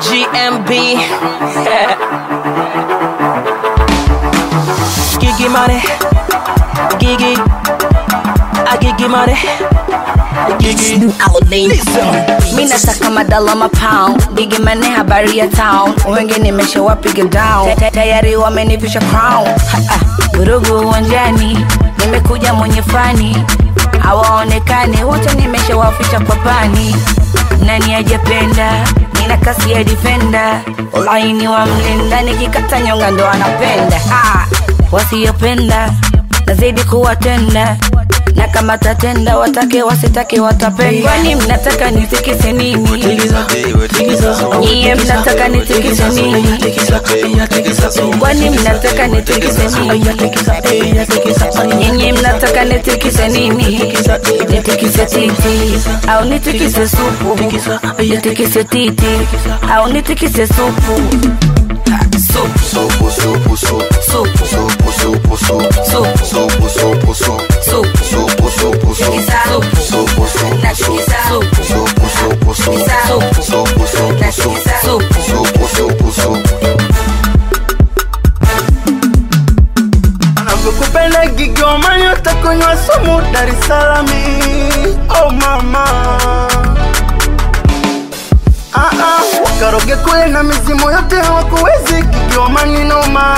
GMB. Gigi money. Gigi. I Gigi money. Gigi. mi nataka madala mapound Gigi mane habari ya town. Wengi nimeshawapiga down. Tayari wamenivisha crown. Vurugu uwanjani nimekuja mwenye fani. Hawaonekani. Wote nimeshawaficha kwa pani nani ajapenda nina kasi ya defender. Laini wa mlinda nikikata nyonga ndo anapenda. Ah, wasiyopenda nazidi kuwatenda. Na kama tatenda watake wasitake watapenda. Kwani mnataka nitikise nini? Mnataka nitikise nini? Kwani mnataka nitikise nini mnataka nitikise nini? Nitikise titi. Au nitikise supu? Nitikise titi. Au nitikise supu? Supu gigomani utakunywa sumu Dar es Salaam oh mama Ah, ah, wakaroge kule na mizimu yote hawakuwezi gigomani noma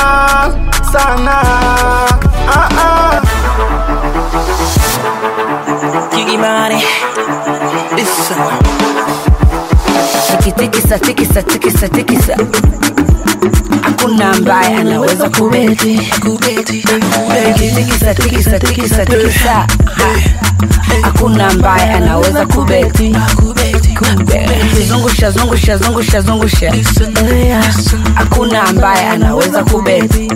sana ah, ah. Kigimani. Listen. Tikitikisa tikisa tikisa tikisa. Hakuna ambaye anaweza kubeti tikisa tikisa tikisa tikisa. Hakuna ambaye anaweza kubeti zungusha zungusha zungusha zungusha. Hakuna ambaye anaweza kubeti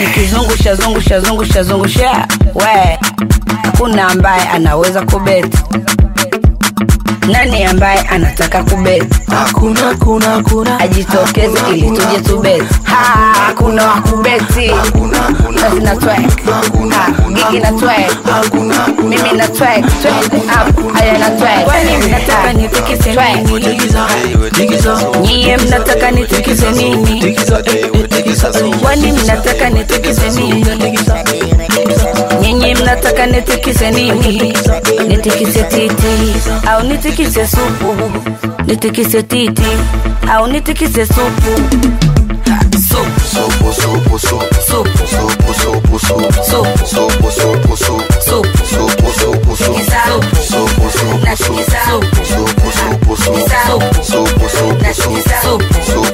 nikizungusha zungusha zungusha zungusha. We hakuna ambaye anaweza kubeti nani ambaye anataka kubeti hakuna hakuna hakuna. Ajitokeze ili tuje tubeti Ha, hakuna wakubeti basi na twerk. Ha, gigi na twerk. mimi na twerk. Twerk up. haya na twerk. kwani mnataka nitikise nini? Nyie mnataka nitikise nini? Kwani mnataka nitikise nini nataka nitikise nini, nitikise titi. Au nitikise supu, nitikise titi. Au nitikise supu? Soup, soup, soup, soup.